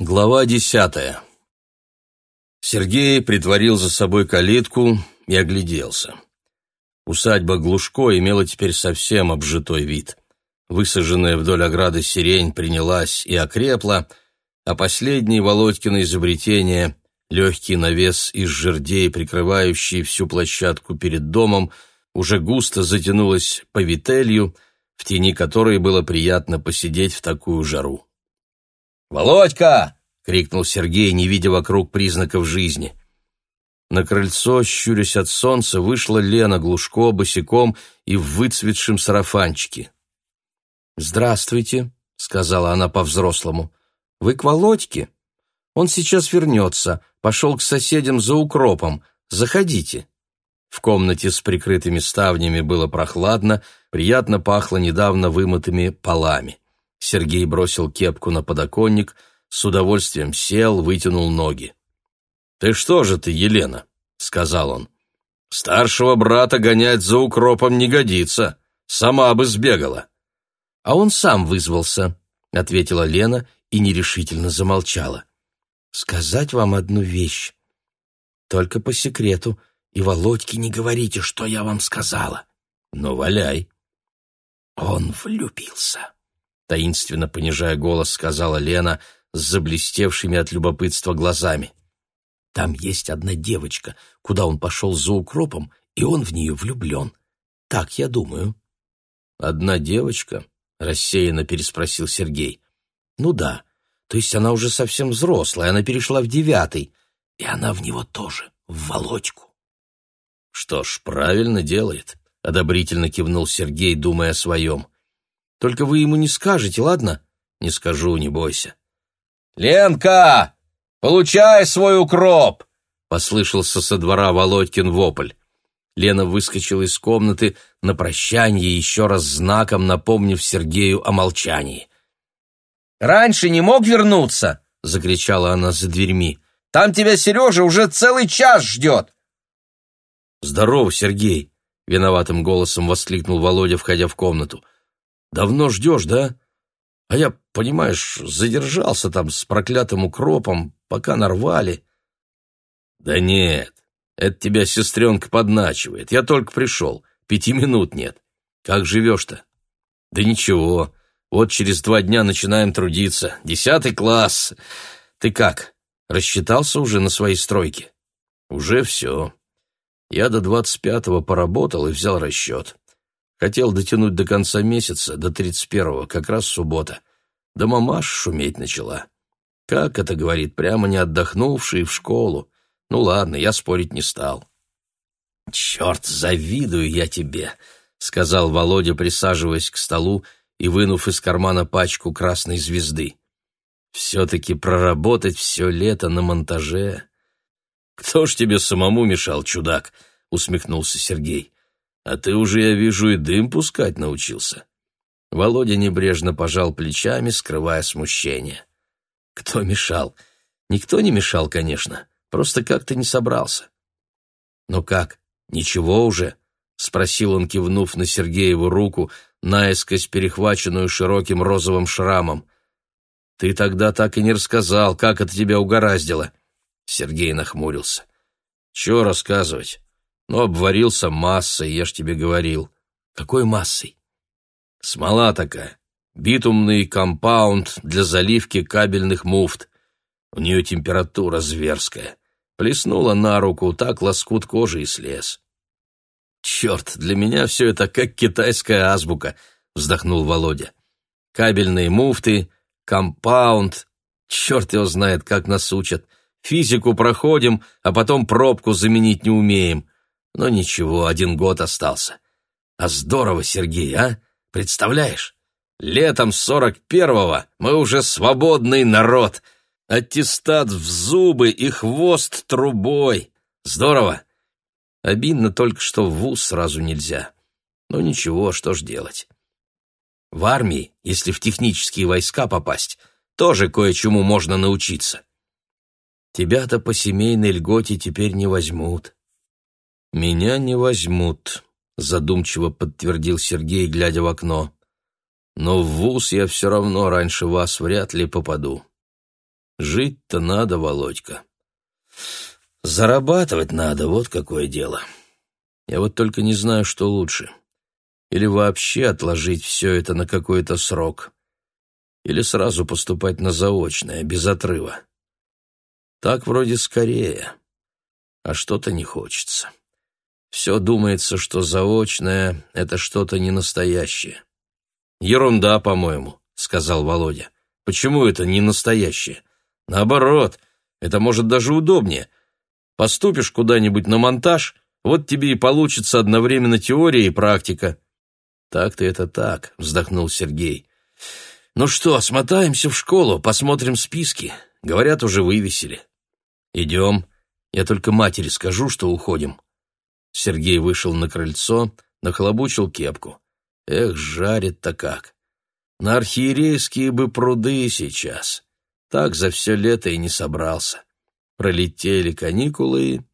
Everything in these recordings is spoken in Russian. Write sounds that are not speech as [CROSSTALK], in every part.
Глава десятая. Сергей притворил за собой калитку и огляделся. Усадьба Глушко имела теперь совсем обжитой вид. Высаженная вдоль ограды сирень принялась и окрепла, а последние Володькины изобретения — легкий навес из жердей, прикрывающий всю площадку перед домом, уже густо затянулась по вителью, в тени которой было приятно посидеть в такую жару. «Володька!» — крикнул Сергей, не видя вокруг признаков жизни. На крыльцо, щурясь от солнца, вышла Лена Глушко босиком и в выцветшем сарафанчике. «Здравствуйте», — сказала она по-взрослому. «Вы к Володьке? Он сейчас вернется, пошел к соседям за укропом. Заходите». В комнате с прикрытыми ставнями было прохладно, приятно пахло недавно вымытыми полами. Сергей бросил кепку на подоконник, с удовольствием сел, вытянул ноги. «Ты что же ты, Елена?» — сказал он. «Старшего брата гонять за укропом не годится. Сама бы сбегала». «А он сам вызвался», — ответила Лена и нерешительно замолчала. «Сказать вам одну вещь. Только по секрету. И Володьке не говорите, что я вам сказала». «Ну, валяй». Он влюбился таинственно понижая голос, сказала Лена, с заблестевшими от любопытства глазами. Там есть одна девочка, куда он пошел за укропом, и он в нее влюблен. Так я думаю. Одна девочка? Рассеянно переспросил Сергей. Ну да. То есть она уже совсем взрослая, она перешла в девятый. И она в него тоже, в Володьку. Что ж, правильно делает, одобрительно кивнул Сергей, думая о своем. Только вы ему не скажете, ладно? Не скажу, не бойся. Ленка, получай свой укроп, послышался со двора Володькин вопль. Лена выскочила из комнаты на прощание, еще раз знаком напомнив Сергею о молчании. «Раньше не мог вернуться!» — закричала она за дверьми. «Там тебя Сережа уже целый час ждет!» «Здорово, Сергей!» — виноватым голосом воскликнул Володя, входя в комнату. Давно ждешь, да? А я, понимаешь, задержался там с проклятым укропом, пока нарвали. Да нет, это тебя сестренка подначивает. Я только пришел, пяти минут нет. Как живешь-то? Да ничего, вот через два дня начинаем трудиться. Десятый класс. Ты как, рассчитался уже на своей стройке? Уже все. Я до двадцать пятого поработал и взял расчет. Хотел дотянуть до конца месяца, до тридцать первого, как раз суббота. Да мамаш шуметь начала. Как это, говорит, прямо не отдохнувший в школу. Ну ладно, я спорить не стал. «Черт, завидую я тебе», — сказал Володя, присаживаясь к столу и вынув из кармана пачку красной звезды. «Все-таки проработать все лето на монтаже». «Кто ж тебе самому мешал, чудак?» — усмехнулся Сергей а ты уже, я вижу, и дым пускать научился». Володя небрежно пожал плечами, скрывая смущение. «Кто мешал? Никто не мешал, конечно, просто как-то не собрался». Но как, ничего уже?» — спросил он, кивнув на Сергееву руку, наискось перехваченную широким розовым шрамом. «Ты тогда так и не рассказал, как это тебя угораздило!» Сергей нахмурился. «Чего рассказывать? но обварился массой, я ж тебе говорил. Какой массой? Смола такая. Битумный компаунд для заливки кабельных муфт. У нее температура зверская. Плеснула на руку, так лоскут кожи и слез. Черт, для меня все это как китайская азбука, вздохнул Володя. Кабельные муфты, компаунд. Черт его знает, как нас учат. Физику проходим, а потом пробку заменить не умеем. Но ничего, один год остался. А здорово, Сергей, а? Представляешь? Летом сорок первого мы уже свободный народ. Аттестат в зубы и хвост трубой. Здорово. Обидно только, что в вуз сразу нельзя. Но ничего, что ж делать. В армии, если в технические войска попасть, тоже кое-чему можно научиться. Тебя-то по семейной льготе теперь не возьмут. «Меня не возьмут», — задумчиво подтвердил Сергей, глядя в окно. «Но в вуз я все равно раньше вас вряд ли попаду. Жить-то надо, Володька. Зарабатывать надо, вот какое дело. Я вот только не знаю, что лучше. Или вообще отложить все это на какой-то срок. Или сразу поступать на заочное, без отрыва. Так вроде скорее, а что-то не хочется». Все думается, что заочное — это что-то ненастоящее. «Ерунда, по-моему», — сказал Володя. «Почему это ненастоящее? Наоборот, это может даже удобнее. Поступишь куда-нибудь на монтаж, вот тебе и получится одновременно теория и практика». «Так-то это так», — вздохнул Сергей. «Ну что, смотаемся в школу, посмотрим списки. Говорят, уже вывесили». «Идем. Я только матери скажу, что уходим», Сергей вышел на крыльцо, нахлобучил кепку. Эх, жарит-то как! На архиерейские бы пруды сейчас. Так за все лето и не собрался. Пролетели каникулы,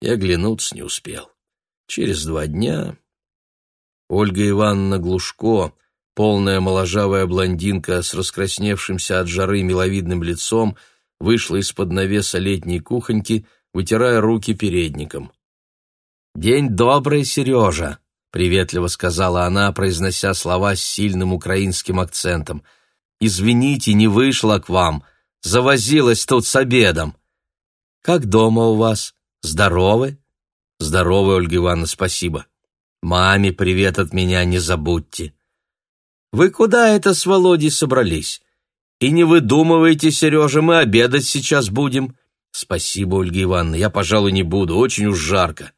и оглянуться не успел. Через два дня... Ольга Ивановна Глушко, полная моложавая блондинка с раскрасневшимся от жары миловидным лицом, вышла из-под навеса летней кухоньки, вытирая руки передником — «День добрый, Сережа!» — приветливо сказала она, произнося слова с сильным украинским акцентом. «Извините, не вышла к вам. Завозилась тут с обедом». «Как дома у вас? Здоровы?» «Здоровы, Ольга Ивановна, спасибо. Маме привет от меня не забудьте». «Вы куда это с Володей собрались?» «И не выдумывайте, Сережа, мы обедать сейчас будем». «Спасибо, Ольга Ивановна, я, пожалуй, не буду, очень уж жарко»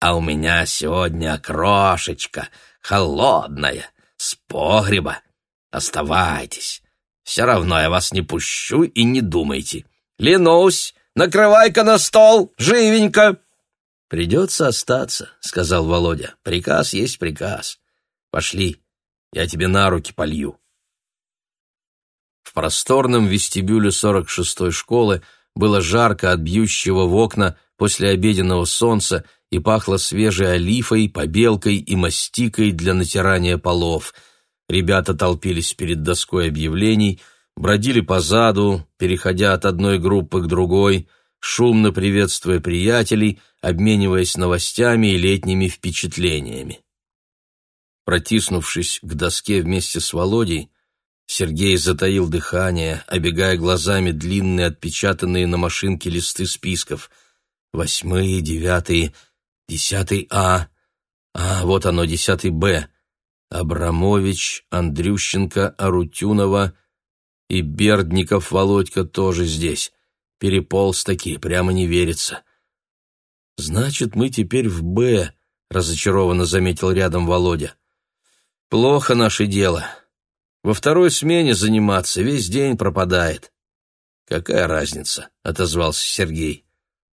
а у меня сегодня крошечка, холодная, с погреба. Оставайтесь. Все равно я вас не пущу и не думайте. Ленусь, накрывай-ка на стол, живенько!» «Придется остаться», — сказал Володя. «Приказ есть приказ. Пошли, я тебе на руки полью». В просторном вестибюле 46-й школы было жарко от бьющего в окна после обеденного солнца и пахло свежей олифой, побелкой и мастикой для натирания полов. Ребята толпились перед доской объявлений, бродили по заду, переходя от одной группы к другой, шумно приветствуя приятелей, обмениваясь новостями и летними впечатлениями. Протиснувшись к доске вместе с Володей, Сергей затаил дыхание, оббегая глазами длинные отпечатанные на машинке листы списков. Восьмые, девятые — Десятый А, а вот оно, десятый Б, Абрамович, Андрющенко, Арутюнова и Бердников Володька тоже здесь. Переполз такие, прямо не верится. Значит, мы теперь в Б, разочарованно заметил рядом Володя. Плохо наше дело. Во второй смене заниматься весь день пропадает. Какая разница, отозвался Сергей.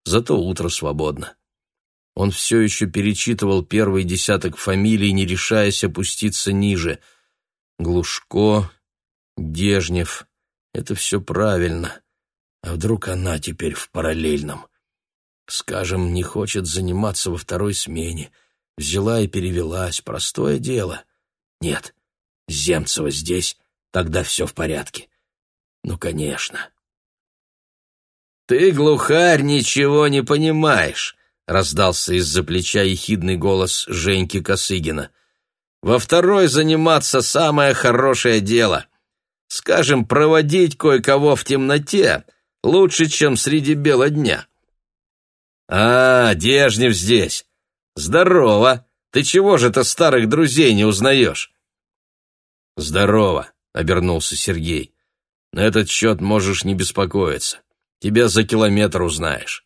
Зато утро свободно. Он все еще перечитывал первый десяток фамилий, не решаясь опуститься ниже. Глушко, Дежнев. Это все правильно. А вдруг она теперь в параллельном? Скажем, не хочет заниматься во второй смене. Взяла и перевелась. Простое дело. Нет, Земцева здесь, тогда все в порядке. Ну, конечно. «Ты, глухарь, ничего не понимаешь!» — раздался из-за плеча ехидный голос Женьки Косыгина. «Во второй заниматься самое хорошее дело. Скажем, проводить кое-кого в темноте лучше, чем среди бела дня». «А, Дежнев здесь! Здорово! Ты чего же-то старых друзей не узнаешь?» «Здорово!» — обернулся Сергей. «На этот счет можешь не беспокоиться. Тебя за километр узнаешь».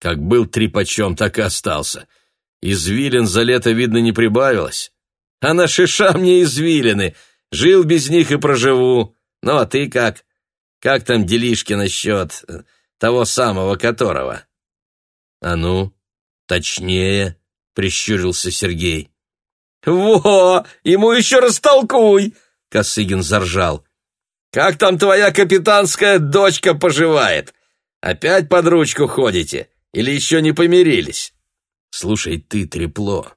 Как был трепачом, так и остался. Извилин за лето, видно, не прибавилось. А на шиша мне извилины. Жил без них и проживу. Ну, а ты как? Как там делишки насчет э, того самого которого? А ну, точнее, прищурился Сергей. Во, ему еще растолкуй, Косыгин заржал. Как там твоя капитанская дочка поживает? Опять под ручку ходите? Или еще не помирились? Слушай, ты трепло.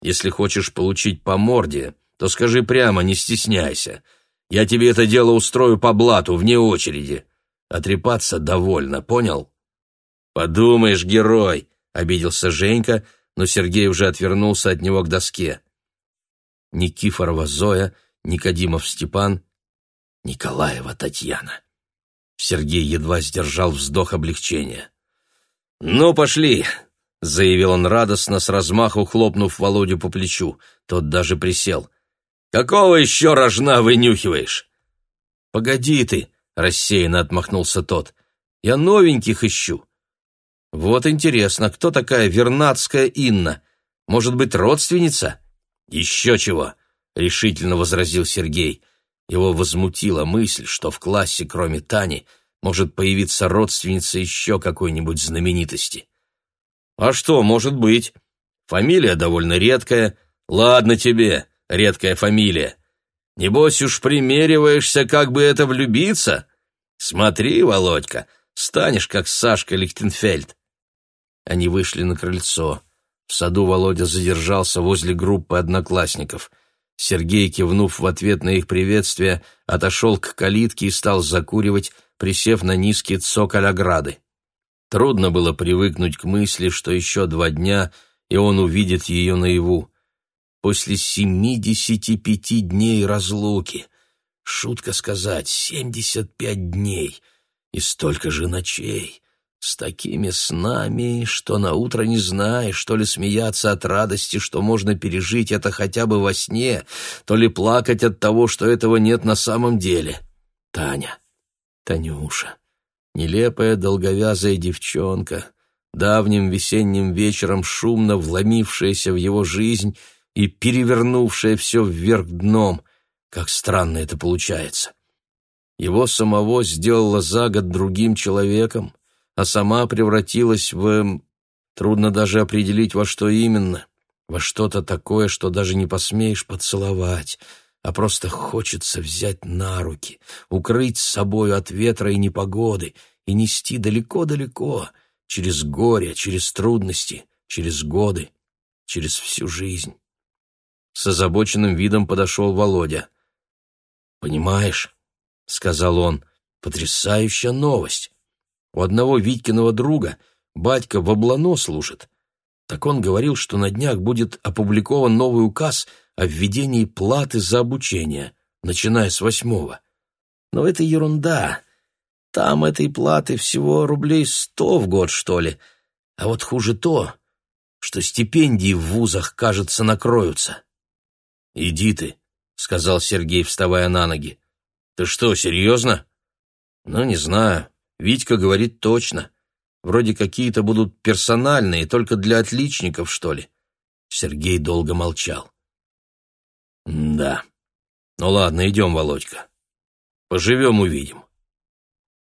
Если хочешь получить по морде, то скажи прямо, не стесняйся. Я тебе это дело устрою по блату, вне очереди. А Отрепаться довольно, понял? Подумаешь, герой, обиделся Женька, но Сергей уже отвернулся от него к доске. Никифорова Зоя, Никодимов Степан, Николаева Татьяна. Сергей едва сдержал вздох облегчения. «Ну, пошли!» — заявил он радостно, с размаху хлопнув Володю по плечу. Тот даже присел. «Какого еще рожна вынюхиваешь?» «Погоди ты!» — рассеянно отмахнулся тот. «Я новеньких ищу». «Вот интересно, кто такая Вернадская Инна? Может быть, родственница?» «Еще чего!» — решительно возразил Сергей. Его возмутила мысль, что в классе, кроме Тани, — может появиться родственница еще какой-нибудь знаменитости. А что, может быть? Фамилия довольно редкая. Ладно тебе, редкая фамилия. Небось уж примериваешься, как бы это влюбиться. Смотри, Володька, станешь как Сашка Лихтенфельд. Они вышли на крыльцо. В саду Володя задержался возле группы одноклассников. Сергей, кивнув в ответ на их приветствие, отошел к калитке и стал закуривать, присев на низкий цоколь ограды. Трудно было привыкнуть к мысли, что еще два дня, и он увидит ее наяву. После семидесяти пяти дней разлуки, шутка сказать, семьдесят пять дней и столько же ночей, с такими снами, что на утро не знаешь, что ли смеяться от радости, что можно пережить это хотя бы во сне, то ли плакать от того, что этого нет на самом деле. Таня, Танюша, нелепая долговязая девчонка, давним весенним вечером шумно вломившаяся в его жизнь и перевернувшая все вверх дном. Как странно это получается. Его самого сделала за год другим человеком, а сама превратилась в... Трудно даже определить, во что именно. Во что-то такое, что даже не посмеешь поцеловать — а просто хочется взять на руки, укрыть собою от ветра и непогоды и нести далеко-далеко, через горе, через трудности, через годы, через всю жизнь. С озабоченным видом подошел Володя. «Понимаешь», — сказал он, — «потрясающая новость. У одного Витькиного друга батька в облано служит. Так он говорил, что на днях будет опубликован новый указ — о введении платы за обучение, начиная с восьмого. Но это ерунда. Там этой платы всего рублей сто в год, что ли. А вот хуже то, что стипендии в вузах, кажется, накроются. — Иди ты, — сказал Сергей, вставая на ноги. — Ты что, серьезно? — Ну, не знаю. Витька говорит точно. Вроде какие-то будут персональные, только для отличников, что ли. Сергей долго молчал. Да. Ну ладно, идем, Володька. Поживем, увидим.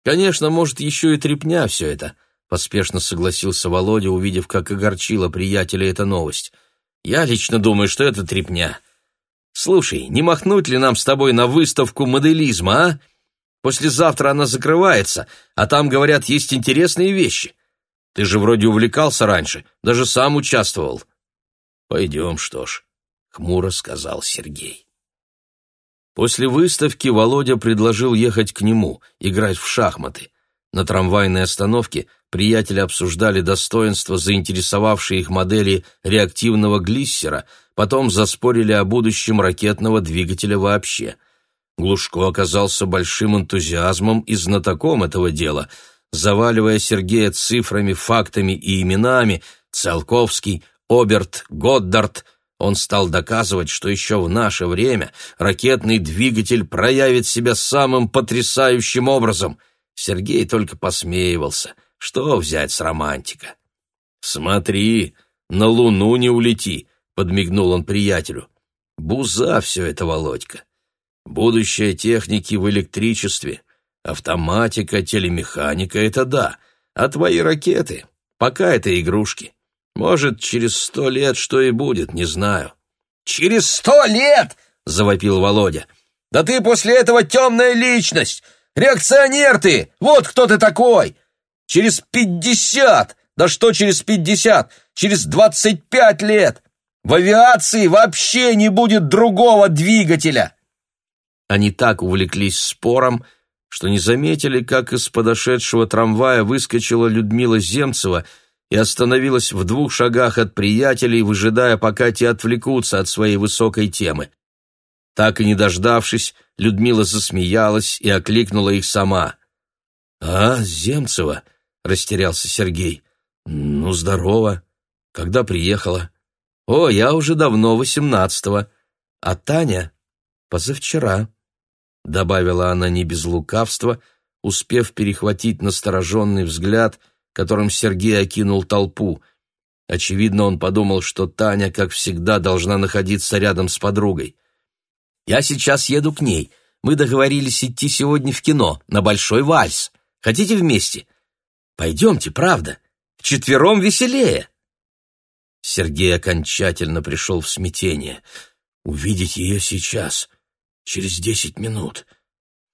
Конечно, может, еще и трепня все это, поспешно согласился Володя, увидев, как огорчила приятеля эта новость. Я лично думаю, что это трепня. Слушай, не махнуть ли нам с тобой на выставку моделизма, а? Послезавтра она закрывается, а там, говорят, есть интересные вещи. Ты же вроде увлекался раньше, даже сам участвовал. Пойдем, что ж. — хмуро сказал Сергей. После выставки Володя предложил ехать к нему, играть в шахматы. На трамвайной остановке приятели обсуждали достоинства заинтересовавшей их модели реактивного глиссера, потом заспорили о будущем ракетного двигателя вообще. Глушко оказался большим энтузиазмом и знатоком этого дела. Заваливая Сергея цифрами, фактами и именами, Циолковский, Оберт, Годдард — он стал доказывать, что еще в наше время ракетный двигатель проявит себя самым потрясающим образом. Сергей только посмеивался. Что взять с романтика? «Смотри, на Луну не улети», — подмигнул он приятелю. «Буза все это, Володька. Будущее техники в электричестве. Автоматика, телемеханика — это да. А твои ракеты? Пока это игрушки». Может, через сто лет что и будет, не знаю. Через сто лет! Завопил Володя. Да ты после этого темная личность! Реакционер ты! Вот кто ты такой! Через пятьдесят! Да что через пятьдесят? Через двадцать пять лет! В авиации вообще не будет другого двигателя!» Они так увлеклись спором, что не заметили, как из подошедшего трамвая выскочила Людмила Земцева — и остановилась в двух шагах от приятелей, выжидая, пока те отвлекутся от своей высокой темы. Так и не дождавшись, Людмила засмеялась и окликнула их сама. «А, Земцева!» — растерялся Сергей. «Ну, здорово. Когда приехала?» «О, я уже давно, восемнадцатого. А Таня?» «Позавчера», — добавила она не без лукавства, успев перехватить настороженный взгляд — которым Сергей окинул толпу. Очевидно, он подумал, что Таня, как всегда, должна находиться рядом с подругой. «Я сейчас еду к ней. Мы договорились идти сегодня в кино, на Большой вальс. Хотите вместе?» «Пойдемте, правда. Четвером веселее!» Сергей окончательно пришел в смятение. «Увидеть ее сейчас, через десять минут.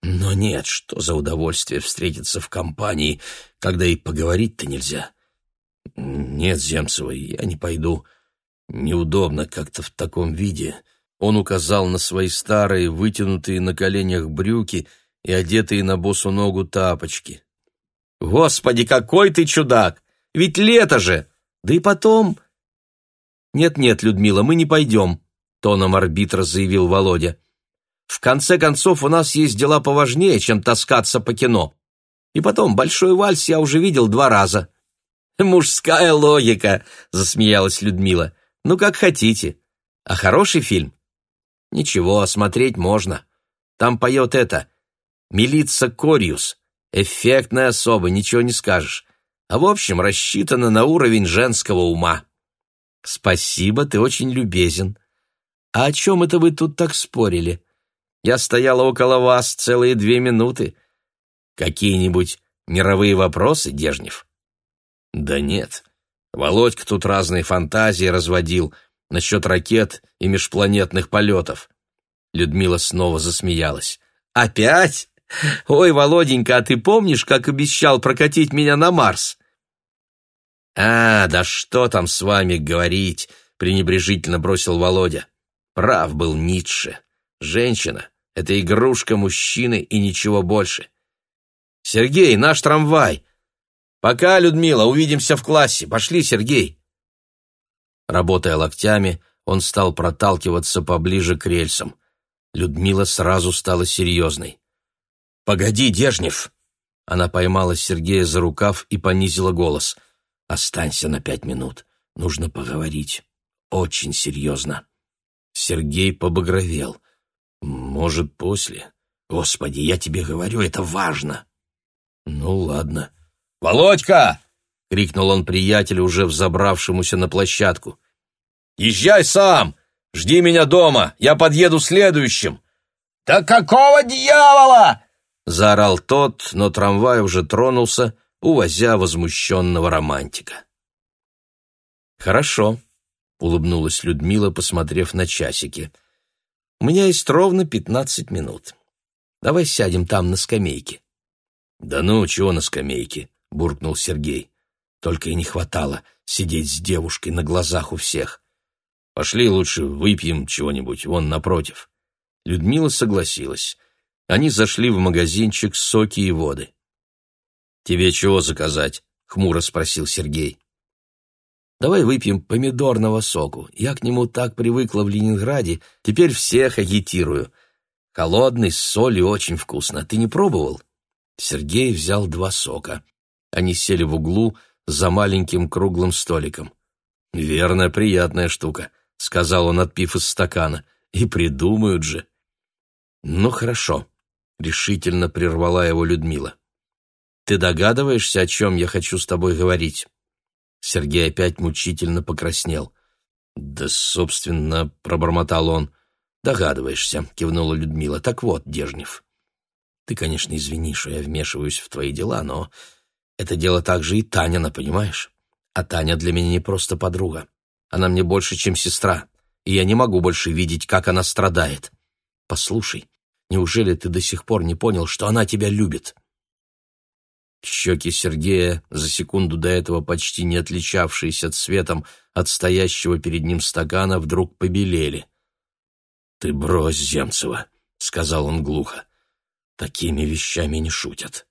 Но нет, что за удовольствие встретиться в компании, когда и поговорить-то нельзя. Нет, Земцева, я не пойду. Неудобно как-то в таком виде. Он указал на свои старые, вытянутые на коленях брюки и одетые на босу ногу тапочки. «Господи, какой ты чудак! Ведь лето же! Да и потом...» «Нет-нет, Людмила, мы не пойдем», — тоном арбитра заявил Володя. В конце концов, у нас есть дела поважнее, чем таскаться по кино. И потом, большой вальс я уже видел два раза». [LAUGHS] «Мужская логика», — засмеялась Людмила. «Ну, как хотите. А хороший фильм?» «Ничего, смотреть можно. Там поет это. Милица Кориус. Эффектная особа, ничего не скажешь. А в общем, рассчитана на уровень женского ума». «Спасибо, ты очень любезен. А о чем это вы тут так спорили?» Я стояла около вас целые две минуты. Какие-нибудь мировые вопросы, Дежнев? Да нет. Володька тут разные фантазии разводил насчет ракет и межпланетных полетов. Людмила снова засмеялась. Опять? Ой, Володенька, а ты помнишь, как обещал прокатить меня на Марс? А, да что там с вами говорить, пренебрежительно бросил Володя. Прав был Ницше. Женщина это игрушка мужчины и ничего больше. «Сергей, наш трамвай!» «Пока, Людмила, увидимся в классе. Пошли, Сергей!» Работая локтями, он стал проталкиваться поближе к рельсам. Людмила сразу стала серьезной. «Погоди, Дежнев!» Она поймала Сергея за рукав и понизила голос. «Останься на пять минут. Нужно поговорить. Очень серьезно». Сергей побагровел. Может, после. Господи, я тебе говорю, это важно. Ну ладно. Володька! крикнул он приятелю, уже взобравшемуся на площадку. Езжай сам. Жди меня дома. Я подъеду следующим. Да какого дьявола? заорал тот, но трамвай уже тронулся, увозя возмущенного романтика. Хорошо, улыбнулась Людмила, посмотрев на часики. У меня есть ровно пятнадцать минут. Давай сядем там на скамейке. Да ну, чего на скамейке? буркнул Сергей. Только и не хватало сидеть с девушкой на глазах у всех. Пошли лучше выпьем чего-нибудь вон напротив. Людмила согласилась. Они зашли в магазинчик соки и воды. Тебе чего заказать? хмуро спросил Сергей. Давай выпьем помидорного соку. Я к нему так привыкла в Ленинграде. Теперь всех агитирую. Холодный, с солью очень вкусно. Ты не пробовал?» Сергей взял два сока. Они сели в углу за маленьким круглым столиком. «Верно, приятная штука», — сказал он, отпив из стакана. «И придумают же». «Ну хорошо», — решительно прервала его Людмила. «Ты догадываешься, о чем я хочу с тобой говорить?» Сергей опять мучительно покраснел. «Да, собственно», — пробормотал он. «Догадываешься», — кивнула Людмила. «Так вот, Дежнев, ты, конечно, извини, что я вмешиваюсь в твои дела, но это дело также и Танина, понимаешь? А Таня для меня не просто подруга. Она мне больше, чем сестра, и я не могу больше видеть, как она страдает. Послушай, неужели ты до сих пор не понял, что она тебя любит?» Щеки Сергея, за секунду до этого почти не отличавшиеся цветом от стоящего перед ним стакана, вдруг побелели. «Ты брось, Земцева», — сказал он глухо. «Такими вещами не шутят».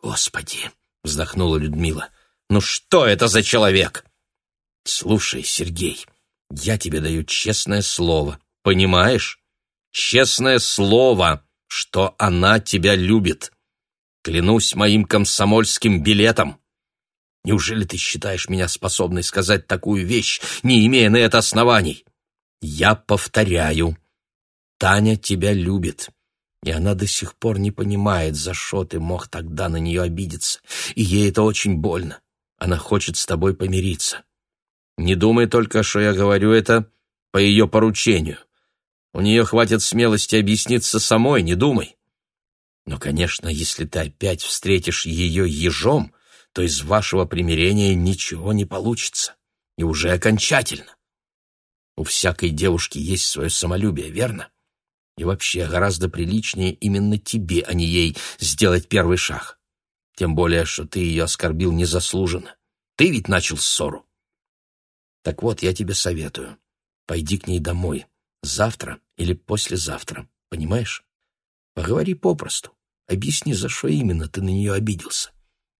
«Господи!» — вздохнула Людмила. «Ну что это за человек?» «Слушай, Сергей, я тебе даю честное слово, понимаешь? Честное слово, что она тебя любит». Клянусь моим комсомольским билетом. Неужели ты считаешь меня способной сказать такую вещь, не имея на это оснований? Я повторяю, Таня тебя любит. И она до сих пор не понимает, за что ты мог тогда на нее обидеться. И ей это очень больно. Она хочет с тобой помириться. Не думай только, что я говорю это по ее поручению. У нее хватит смелости объясниться самой, не думай. Но, конечно, если ты опять встретишь ее ежом, то из вашего примирения ничего не получится. И уже окончательно. У всякой девушки есть свое самолюбие, верно? И вообще гораздо приличнее именно тебе, а не ей, сделать первый шаг. Тем более, что ты ее оскорбил незаслуженно. Ты ведь начал ссору. Так вот, я тебе советую. Пойди к ней домой. Завтра или послезавтра. Понимаешь? Поговори попросту. Объясни, за что именно ты на нее обиделся.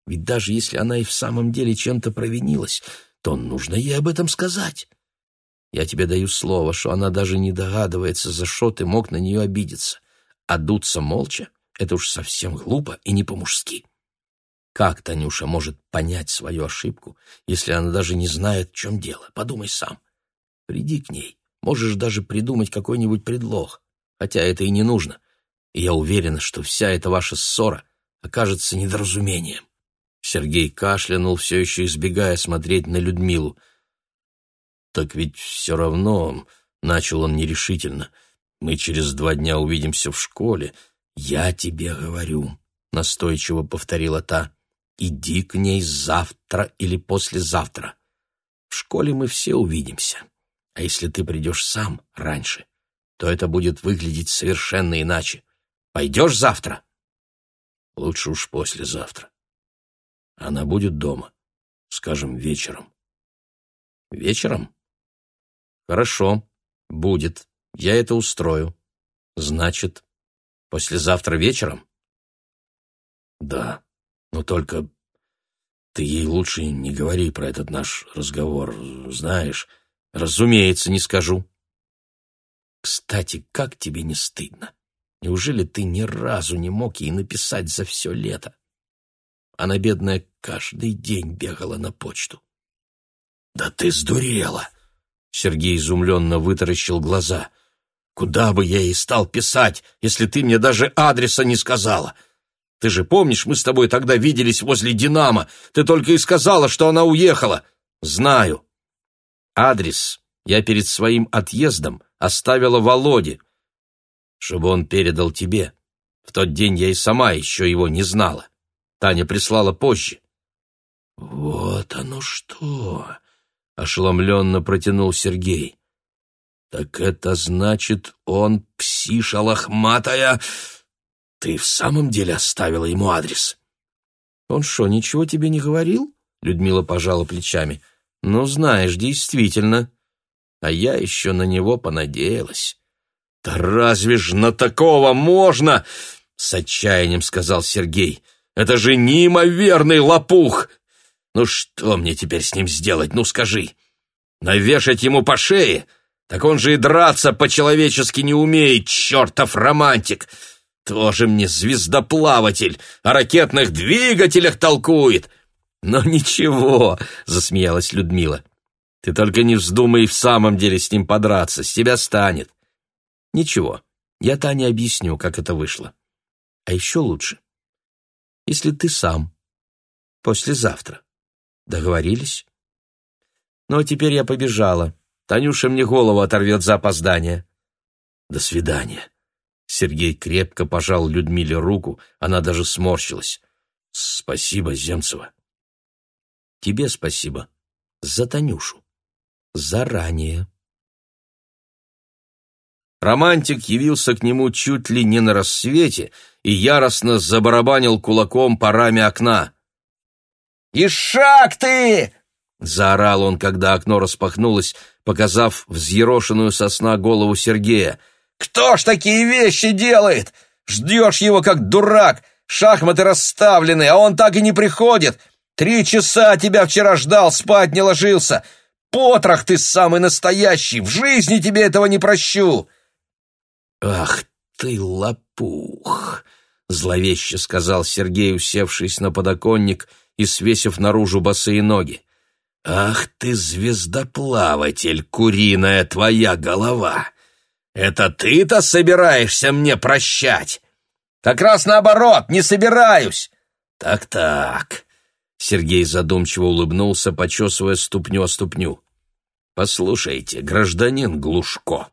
Ведь даже если она и в самом деле чем-то провинилась, то нужно ей об этом сказать. Я тебе даю слово, что она даже не догадывается, за что ты мог на нее обидеться. А дуться молча — это уж совсем глупо и не по-мужски. Как Танюша может понять свою ошибку, если она даже не знает, в чем дело? Подумай сам. Приди к ней. Можешь даже придумать какой-нибудь предлог. Хотя это и не нужно и я уверена, что вся эта ваша ссора окажется недоразумением. Сергей кашлянул, все еще избегая смотреть на Людмилу. «Так ведь все равно...» — начал он нерешительно. «Мы через два дня увидимся в школе. Я тебе говорю», — настойчиво повторила та. «Иди к ней завтра или послезавтра. В школе мы все увидимся. А если ты придешь сам раньше, то это будет выглядеть совершенно иначе. Пойдешь завтра?» «Лучше уж послезавтра. Она будет дома, скажем, вечером». «Вечером?» «Хорошо, будет. Я это устрою. Значит, послезавтра вечером?» «Да, но только ты ей лучше не говори про этот наш разговор, знаешь. Разумеется, не скажу. Кстати, как тебе не стыдно? Неужели ты ни разу не мог ей написать за все лето? Она, бедная, каждый день бегала на почту. «Да ты сдурела!» Сергей изумленно вытаращил глаза. «Куда бы я ей стал писать, если ты мне даже адреса не сказала? Ты же помнишь, мы с тобой тогда виделись возле «Динамо». Ты только и сказала, что она уехала. Знаю. Адрес я перед своим отъездом оставила Володе, чтобы он передал тебе. В тот день я и сама еще его не знала. Таня прислала позже». «Вот оно что!» — ошеломленно протянул Сергей. «Так это значит, он псиша лохматая! Ты в самом деле оставила ему адрес?» «Он что, ничего тебе не говорил?» — Людмила пожала плечами. «Ну, знаешь, действительно. А я еще на него понадеялась. «Да разве ж на такого можно?» — с отчаянием сказал Сергей. «Это же неимоверный лопух! Ну что мне теперь с ним сделать, ну скажи? Навешать ему по шее? Так он же и драться по-человечески не умеет, чертов романтик! Тоже мне звездоплаватель о ракетных двигателях толкует!» «Но ничего», — засмеялась Людмила. «Ты только не вздумай в самом деле с ним подраться, с тебя станет. Ничего, я Тане объясню, как это вышло. А еще лучше, если ты сам. Послезавтра. Договорились? Ну, а теперь я побежала. Танюша мне голову оторвет за опоздание. До свидания. Сергей крепко пожал Людмиле руку, она даже сморщилась. Спасибо, Земцева. Тебе спасибо. За Танюшу. Заранее. Романтик явился к нему чуть ли не на рассвете и яростно забарабанил кулаком по раме окна. «Ишак ты!» — заорал он, когда окно распахнулось, показав взъерошенную сосна голову Сергея. «Кто ж такие вещи делает? Ждешь его как дурак! Шахматы расставлены, а он так и не приходит! Три часа тебя вчера ждал, спать не ложился! Потрох ты самый настоящий! В жизни тебе этого не прощу!» «Ах ты, лопух!» — зловеще сказал Сергей, усевшись на подоконник и свесив наружу босые ноги. «Ах ты, звездоплаватель, куриная твоя голова! Это ты-то собираешься мне прощать?» «Как раз наоборот, не собираюсь!» «Так-так...» Сергей задумчиво улыбнулся, почесывая ступню о ступню. «Послушайте, гражданин Глушко,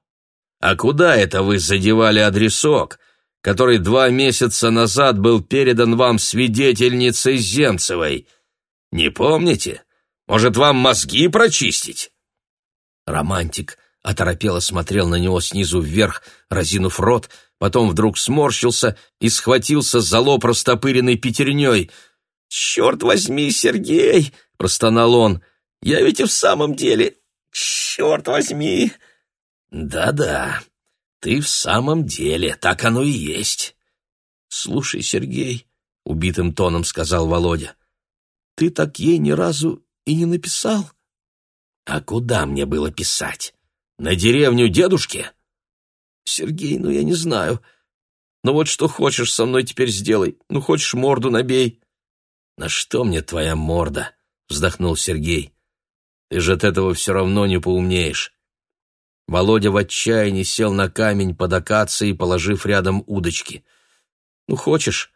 а куда это вы задевали адресок, который два месяца назад был передан вам свидетельницей Земцевой? Не помните? Может, вам мозги прочистить?» Романтик оторопело смотрел на него снизу вверх, разинув рот, потом вдруг сморщился и схватился за лоб растопыренной пятерней. «Черт возьми, Сергей!» — простонал он. «Я ведь и в самом деле... Черт возьми!» Да-да, ты в самом деле, так оно и есть. Слушай, Сергей, убитым тоном сказал Володя, ты так ей ни разу и не написал? А куда мне было писать? На деревню дедушки? Сергей, ну я не знаю. Ну вот что хочешь со мной теперь сделай. Ну хочешь морду набей. На что мне твоя морда? Вздохнул Сергей. Ты же от этого все равно не поумнеешь. Володя в отчаянии сел на камень под акацией, положив рядом удочки. «Ну, хочешь?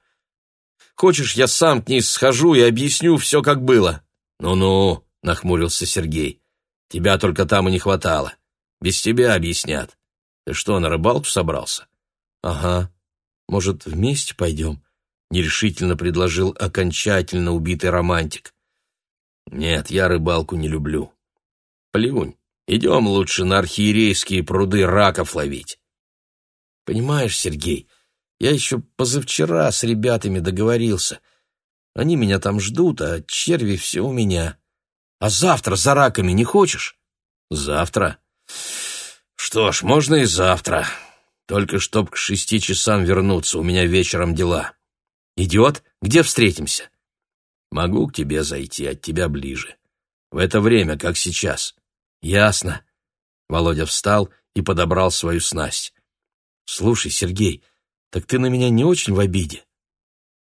Хочешь, я сам к ней схожу и объясню все, как было?» «Ну-ну», — нахмурился Сергей, — «тебя только там и не хватало. Без тебя объяснят. Ты что, на рыбалку собрался?» «Ага. Может, вместе пойдем?» — нерешительно предложил окончательно убитый романтик. «Нет, я рыбалку не люблю. Плюнь. Идем лучше на архиерейские пруды раков ловить. Понимаешь, Сергей, я еще позавчера с ребятами договорился. Они меня там ждут, а черви все у меня. А завтра за раками не хочешь? Завтра? Что ж, можно и завтра. Только чтоб к шести часам вернуться, у меня вечером дела. Идет? Где встретимся? Могу к тебе зайти, от тебя ближе. В это время, как сейчас. «Ясно». Володя встал и подобрал свою снасть. «Слушай, Сергей, так ты на меня не очень в обиде?»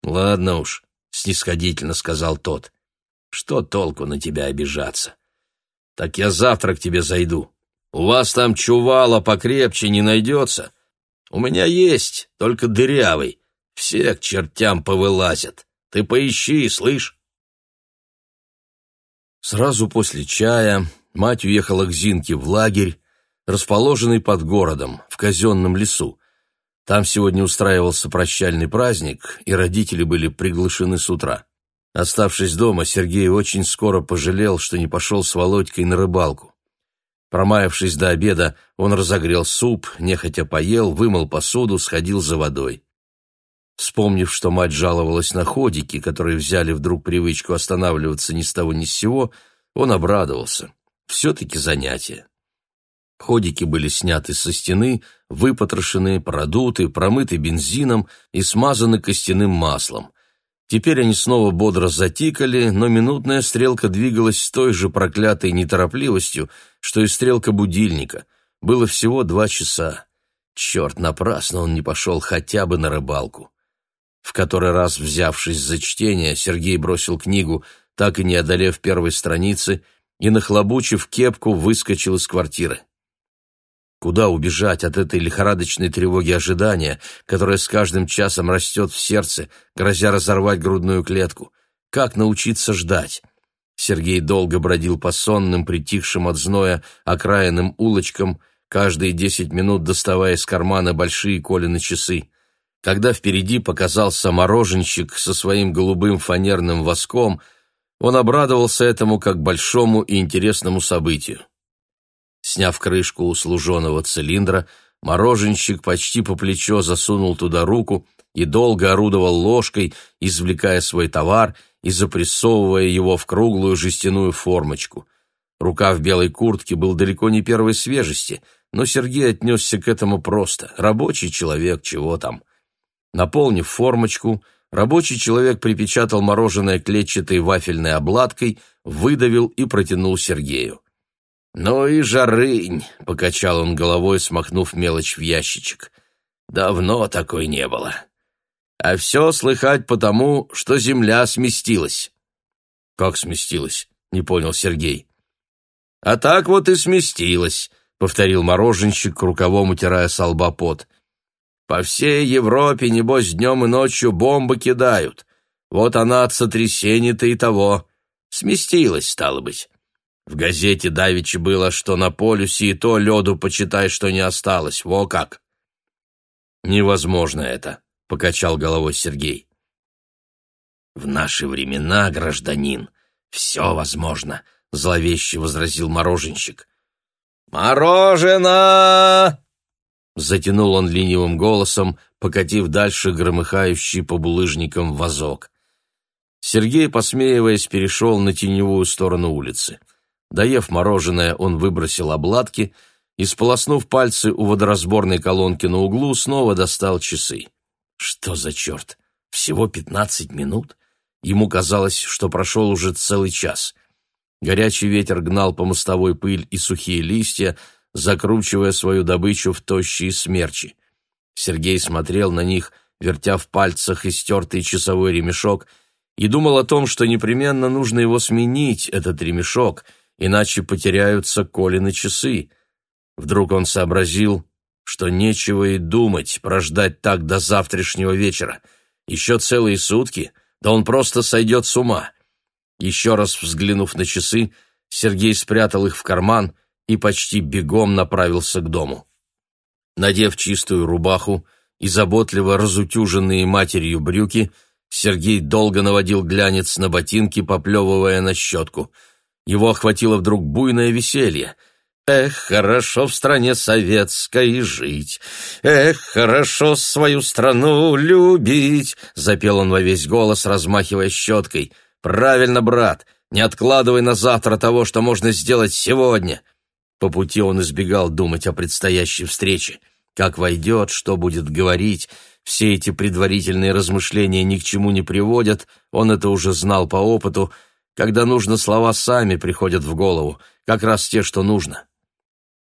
«Ладно уж», — снисходительно сказал тот. «Что толку на тебя обижаться? Так я завтра к тебе зайду. У вас там чувала покрепче не найдется. У меня есть, только дырявый. Все к чертям повылазят. Ты поищи, слышь?» Сразу после чая Мать уехала к Зинке в лагерь, расположенный под городом, в казенном лесу. Там сегодня устраивался прощальный праздник, и родители были приглашены с утра. Оставшись дома, Сергей очень скоро пожалел, что не пошел с Володькой на рыбалку. Промаявшись до обеда, он разогрел суп, нехотя поел, вымыл посуду, сходил за водой. Вспомнив, что мать жаловалась на ходики, которые взяли вдруг привычку останавливаться ни с того ни с сего, он обрадовался все-таки занятие. Ходики были сняты со стены, выпотрошены, продуты, промыты бензином и смазаны костяным маслом. Теперь они снова бодро затикали, но минутная стрелка двигалась с той же проклятой неторопливостью, что и стрелка будильника. Было всего два часа. Черт, напрасно он не пошел хотя бы на рыбалку. В который раз, взявшись за чтение, Сергей бросил книгу, так и не одолев первой страницы, и, нахлобучив кепку, выскочил из квартиры. Куда убежать от этой лихорадочной тревоги ожидания, которая с каждым часом растет в сердце, грозя разорвать грудную клетку? Как научиться ждать? Сергей долго бродил по сонным, притихшим от зноя, окраинным улочкам, каждые десять минут доставая из кармана большие Колины часы. Когда впереди показался мороженщик со своим голубым фанерным воском — он обрадовался этому как большому и интересному событию. Сняв крышку у служеного цилиндра, мороженщик почти по плечо засунул туда руку и долго орудовал ложкой, извлекая свой товар и запрессовывая его в круглую жестяную формочку. Рука в белой куртке был далеко не первой свежести, но Сергей отнесся к этому просто. Рабочий человек, чего там. Наполнив формочку, Рабочий человек припечатал мороженое клетчатой вафельной обладкой, выдавил и протянул Сергею. «Ну и жарынь!» — покачал он головой, смахнув мелочь в ящичек. «Давно такой не было. А все слыхать потому, что земля сместилась». «Как сместилась?» — не понял Сергей. «А так вот и сместилась», — повторил мороженщик, рукавом утирая со лба пот. По всей Европе, небось, днем и ночью бомбы кидают. Вот она от сотрясения то и того. Сместилась, стало быть. В газете давеча было, что на полюсе и то леду, почитай, что не осталось. Во как! Невозможно это, — покачал головой Сергей. В наши времена, гражданин, все возможно, — зловеще возразил мороженщик. «Мороженое!» Затянул он ленивым голосом, покатив дальше громыхающий по булыжникам вазок. Сергей, посмеиваясь, перешел на теневую сторону улицы. Доев мороженое, он выбросил обладки и, сполоснув пальцы у водоразборной колонки на углу, снова достал часы. Что за черт? Всего пятнадцать минут? Ему казалось, что прошел уже целый час. Горячий ветер гнал по мостовой пыль и сухие листья — закручивая свою добычу в тощие смерчи. Сергей смотрел на них, вертя в пальцах истертый часовой ремешок, и думал о том, что непременно нужно его сменить, этот ремешок, иначе потеряются Колины часы. Вдруг он сообразил, что нечего и думать прождать так до завтрашнего вечера. Еще целые сутки, да он просто сойдет с ума. Еще раз взглянув на часы, Сергей спрятал их в карман — и почти бегом направился к дому. Надев чистую рубаху и заботливо разутюженные матерью брюки, Сергей долго наводил глянец на ботинки, поплевывая на щетку. Его охватило вдруг буйное веселье. «Эх, хорошо в стране советской жить! Эх, хорошо свою страну любить!» — запел он во весь голос, размахивая щеткой. «Правильно, брат, не откладывай на завтра того, что можно сделать сегодня. По пути он избегал думать о предстоящей встрече. Как войдет, что будет говорить, все эти предварительные размышления ни к чему не приводят, он это уже знал по опыту, когда нужно, слова сами приходят в голову, как раз те, что нужно.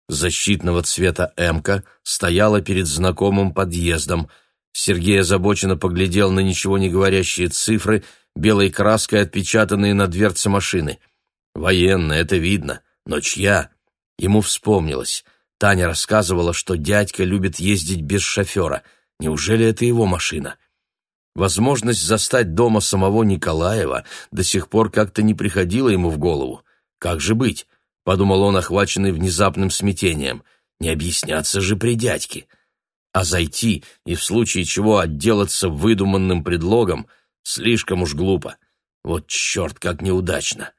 Защитного цвета «Эмка» стояла перед знакомым подъездом. Сергей озабоченно поглядел на ничего не говорящие цифры, белой краской отпечатанные на дверце машины. «Военная, это видно. Но чья?» Ему вспомнилось. Таня рассказывала, что дядька любит ездить без шофера. Неужели это его машина? Возможность застать дома самого Николаева до сих пор как-то не приходила ему в голову. «Как же быть?» — подумал он, охваченный внезапным смятением. «Не объясняться же при дядьке!» А зайти и в случае чего отделаться выдуманным предлогом слишком уж глупо. Вот черт, как неудачно!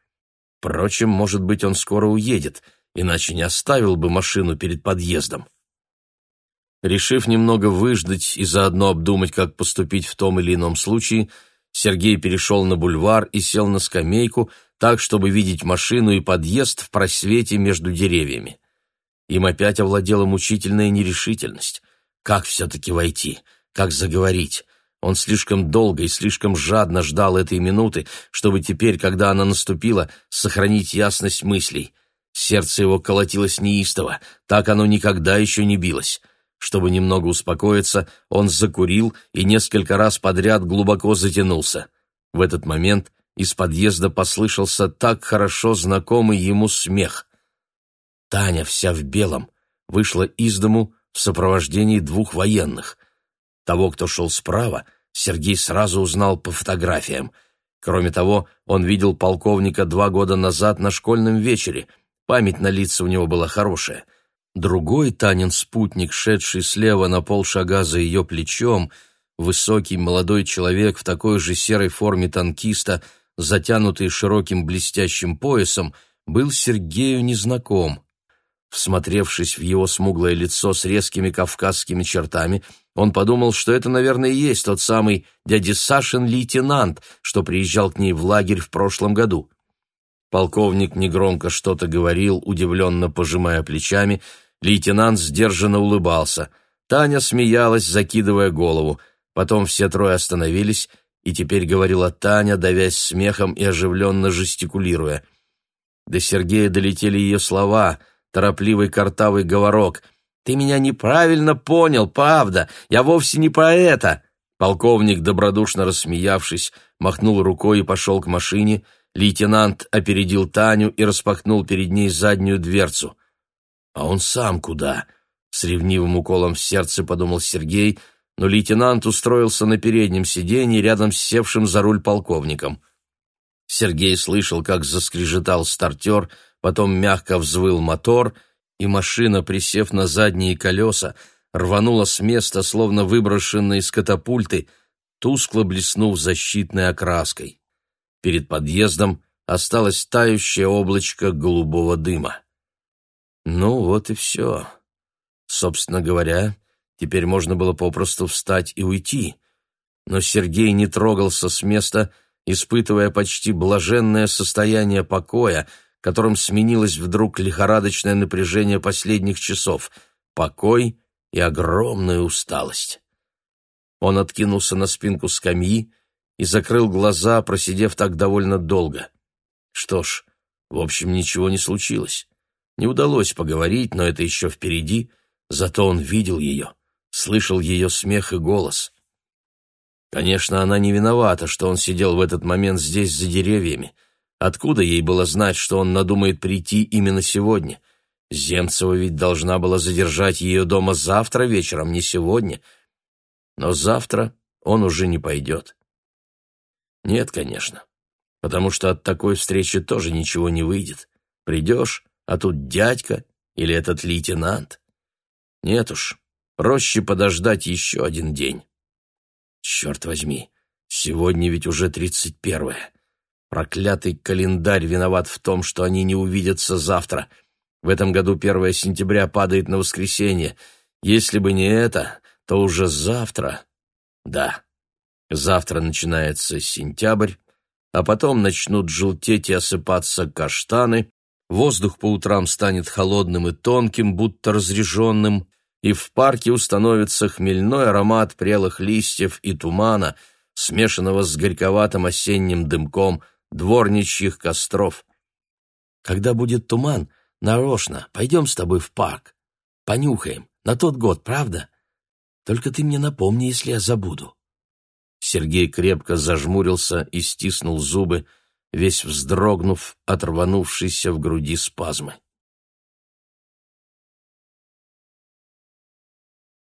Впрочем, может быть, он скоро уедет — иначе не оставил бы машину перед подъездом. Решив немного выждать и заодно обдумать, как поступить в том или ином случае, Сергей перешел на бульвар и сел на скамейку, так, чтобы видеть машину и подъезд в просвете между деревьями. Им опять овладела мучительная нерешительность. Как все-таки войти? Как заговорить? Он слишком долго и слишком жадно ждал этой минуты, чтобы теперь, когда она наступила, сохранить ясность мыслей. Сердце его колотилось неистово, так оно никогда еще не билось. Чтобы немного успокоиться, он закурил и несколько раз подряд глубоко затянулся. В этот момент из подъезда послышался так хорошо знакомый ему смех. Таня вся в белом вышла из дому в сопровождении двух военных. Того, кто шел справа, Сергей сразу узнал по фотографиям. Кроме того, он видел полковника два года назад на школьном вечере — Память на лице у него была хорошая. Другой Танин спутник, шедший слева на полшага за ее плечом, высокий молодой человек в такой же серой форме танкиста, затянутый широким блестящим поясом, был Сергею незнаком. Всмотревшись в его смуглое лицо с резкими кавказскими чертами, он подумал, что это, наверное, и есть тот самый дядя Сашин лейтенант, что приезжал к ней в лагерь в прошлом году. Полковник негромко что-то говорил, удивленно пожимая плечами. Лейтенант сдержанно улыбался. Таня смеялась, закидывая голову. Потом все трое остановились, и теперь говорила Таня, давясь смехом и оживленно жестикулируя. До Сергея долетели ее слова, торопливый картавый говорок. «Ты меня неправильно понял, правда, я вовсе не про это!» Полковник, добродушно рассмеявшись, махнул рукой и пошел к машине, — Лейтенант опередил Таню и распахнул перед ней заднюю дверцу. «А он сам куда?» — с ревнивым уколом в сердце подумал Сергей, но лейтенант устроился на переднем сиденье рядом с севшим за руль полковником. Сергей слышал, как заскрежетал стартер, потом мягко взвыл мотор, и машина, присев на задние колеса, рванула с места, словно выброшенная из катапульты, тускло блеснув защитной окраской. Перед подъездом осталось тающее облачко голубого дыма. Ну вот и все. Собственно говоря, теперь можно было попросту встать и уйти. Но Сергей не трогался с места, испытывая почти блаженное состояние покоя, которым сменилось вдруг лихорадочное напряжение последних часов, покой и огромная усталость. Он откинулся на спинку скамьи, и закрыл глаза, просидев так довольно долго. Что ж, в общем, ничего не случилось. Не удалось поговорить, но это еще впереди, зато он видел ее, слышал ее смех и голос. Конечно, она не виновата, что он сидел в этот момент здесь за деревьями. Откуда ей было знать, что он надумает прийти именно сегодня? Земцева ведь должна была задержать ее дома завтра вечером, не сегодня. Но завтра он уже не пойдет. Нет, конечно. Потому что от такой встречи тоже ничего не выйдет. Придешь, а тут дядька или этот лейтенант. Нет уж, проще подождать еще один день. Черт возьми, сегодня ведь уже тридцать первое. Проклятый календарь виноват в том, что они не увидятся завтра. В этом году первое сентября падает на воскресенье. Если бы не это, то уже завтра... Да, Завтра начинается сентябрь, а потом начнут желтеть и осыпаться каштаны, воздух по утрам станет холодным и тонким, будто разреженным, и в парке установится хмельной аромат прелых листьев и тумана, смешанного с горьковатым осенним дымком дворничьих костров. Когда будет туман, нарочно, пойдем с тобой в парк. Понюхаем. На тот год, правда? Только ты мне напомни, если я забуду. Сергей крепко зажмурился и стиснул зубы, весь вздрогнув от рванувшейся в груди спазмы.